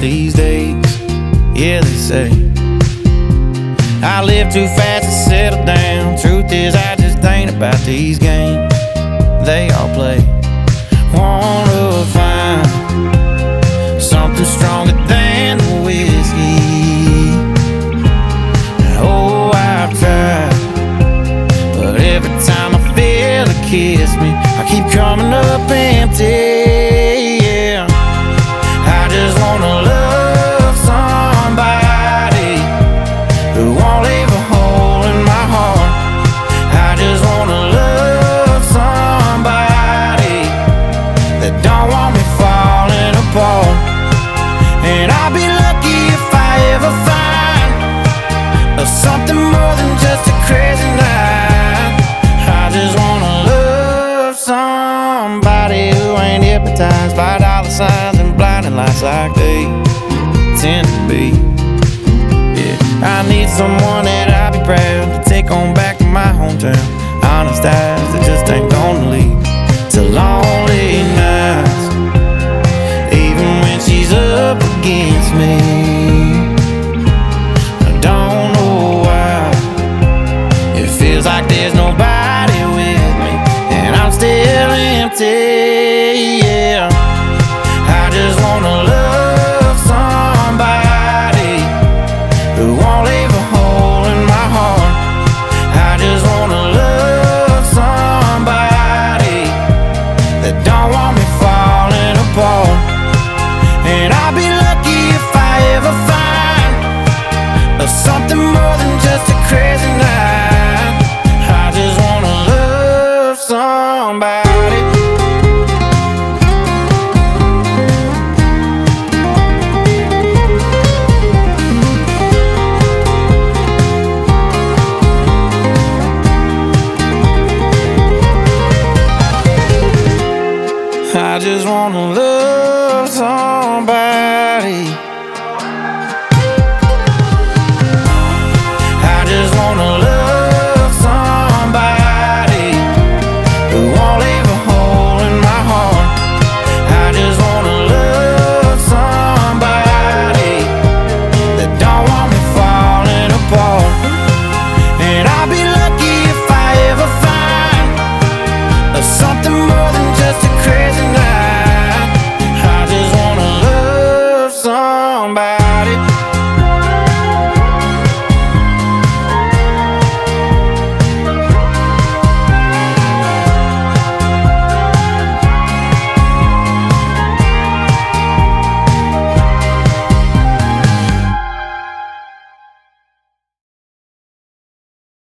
these days. Yeah, they say I live too fast to settle down. Truth is, I just ain't about these games they all play. Wanna find something stronger than the whiskey. Oh, I've tried, but every time I feel it kiss me, I keep coming up empty. And I'll be lucky if I ever find something more than just a crazy night. I just wanna love somebody who ain't hypnotized by dollar signs and blinding lights like they tend to be. Yeah, I need someone that I'll be proud to take on back to my hometown. Honest eyes that just ain't gonna to lonely nights. Against me, I don't know why. It feels like there's nobody with me, and I'm still empty. just wanna love somebody.